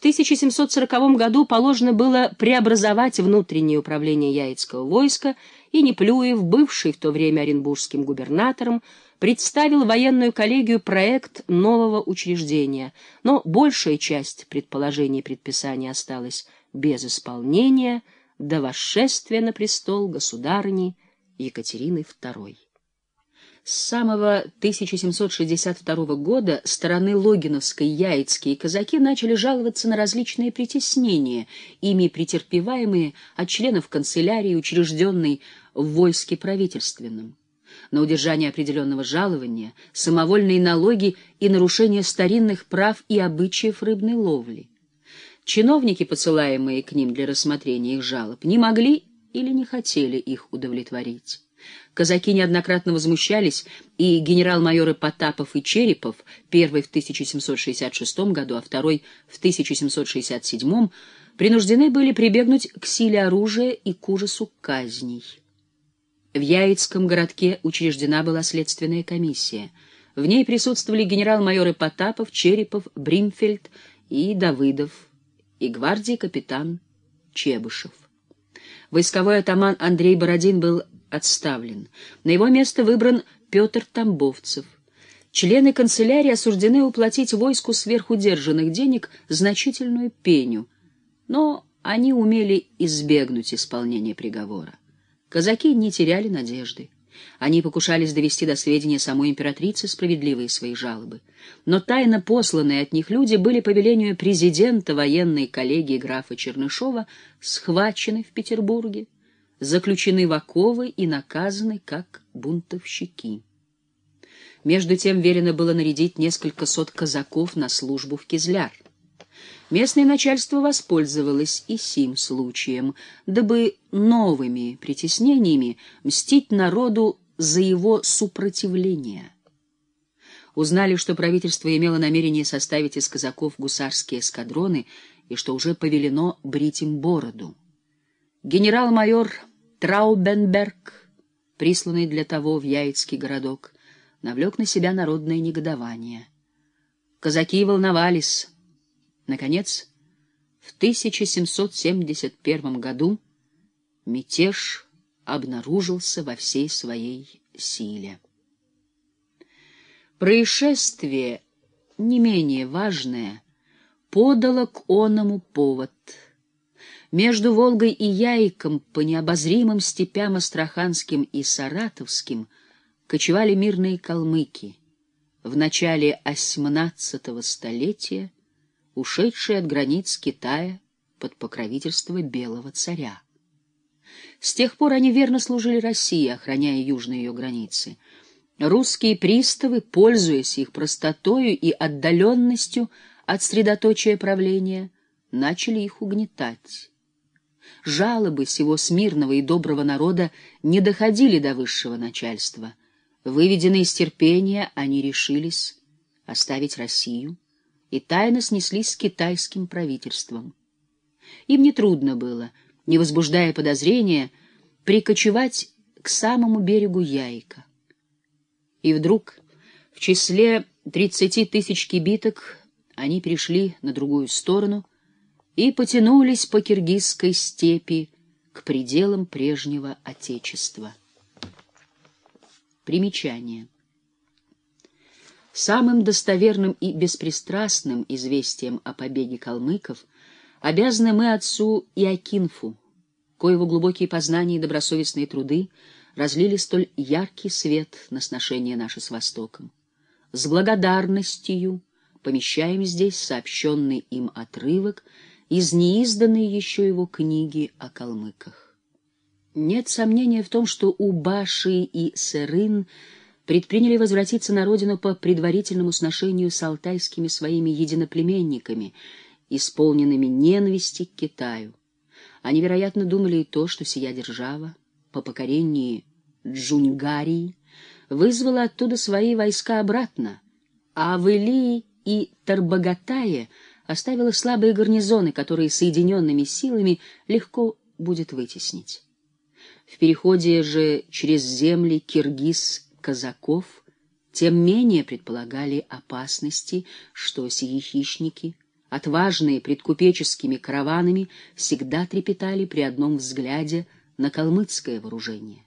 1740 году положено было преобразовать внутреннее управление Яицкого войска, и Неплюев, бывший в то время оренбургским губернатором, представил военную коллегию проект нового учреждения, но большая часть предположений и предписаний осталась без исполнения до восшествия на престол государыни Екатерины II. С самого 1762 года стороны Логиновской яицкие казаки начали жаловаться на различные притеснения, ими претерпеваемые от членов канцелярии, учрежденной в войске правительственном. На удержание определенного жалования, самовольные налоги и нарушение старинных прав и обычаев рыбной ловли. Чиновники, посылаемые к ним для рассмотрения их жалоб, не могли или не хотели их удовлетворить. Казаки неоднократно возмущались, и генерал-майоры Потапов и Черепов, первый в 1766 году, а второй в 1767, принуждены были прибегнуть к силе оружия и к ужасу казней. В Яицком городке учреждена была следственная комиссия. В ней присутствовали генерал-майоры Потапов, Черепов, Бримфельд и Давыдов, и гвардии капитан Чебышев. Войсковой атаман Андрей Бородин был отставлен. На его место выбран Петр Тамбовцев. Члены канцелярии осуждены уплатить войску сверхудержанных денег значительную пеню, но они умели избегнуть исполнения приговора. Казаки не теряли надежды. Они покушались довести до сведения самой императрицы справедливые свои жалобы. Но тайно посланные от них люди были по велению президента военной коллегии графа Чернышова схвачены в Петербурге, заключены в оковы и наказаны как бунтовщики. Между тем велено было нарядить несколько сот казаков на службу в Кизляр. Местное начальство воспользовалось и сим случаем, дабы новыми притеснениями мстить народу за его сопротивление. Узнали, что правительство имело намерение составить из казаков гусарские эскадроны и что уже повелено брить им бороду. Генерал-майор Траубенберг, присланный для того в Яицкий городок, навлек на себя народное негодование. Казаки волновались. Наконец, в 1771 году мятеж обнаружился во всей своей силе. Происшествие, не менее важное, подало к оному повод — между Волгой и Яиком по необозримым степям Астраханским и Саратовским кочевали мирные калмыки, в начале XVIII столетия ушедшие от границ Китая под покровительство белого царя. С тех пор они верно служили России, охраняя южные ее границы. Русские приставы, пользуясь их простотою и отдаленностью от средоточия правления, начали их угнетать жалобы всего смирного и доброго народа не доходили до высшего начальства. Выведенные из терпения, они решились оставить Россию и тайно снеслись с китайским правительством. Им нетрудно было, не возбуждая подозрения, прикочевать к самому берегу Яйка. И вдруг в числе тридцати тысяч кибиток они пришли на другую сторону и потянулись по киргизской степи к пределам прежнего Отечества. Примечание. Самым достоверным и беспристрастным известием о побеге калмыков обязаны мы отцу Иокинфу, коего глубокие познания и добросовестные труды разлили столь яркий свет на сношение наше с Востоком. С благодарностью помещаем здесь сообщенный им отрывок — из неизданной еще его книги о калмыках. Нет сомнения в том, что Убаши и Серын предприняли возвратиться на родину по предварительному сношению с алтайскими своими единоплеменниками, исполненными ненависти к Китаю. Они, вероятно, думали и то, что сия держава по покорении Джунгарии вызвала оттуда свои войска обратно, а в Илии и Тарбагатае — оставила слабые гарнизоны, которые соединенными силами легко будет вытеснить. В переходе же через земли киргиз-казаков тем менее предполагали опасности, что сии хищники отважные пред купеческими караванами, всегда трепетали при одном взгляде на калмыцкое вооружение.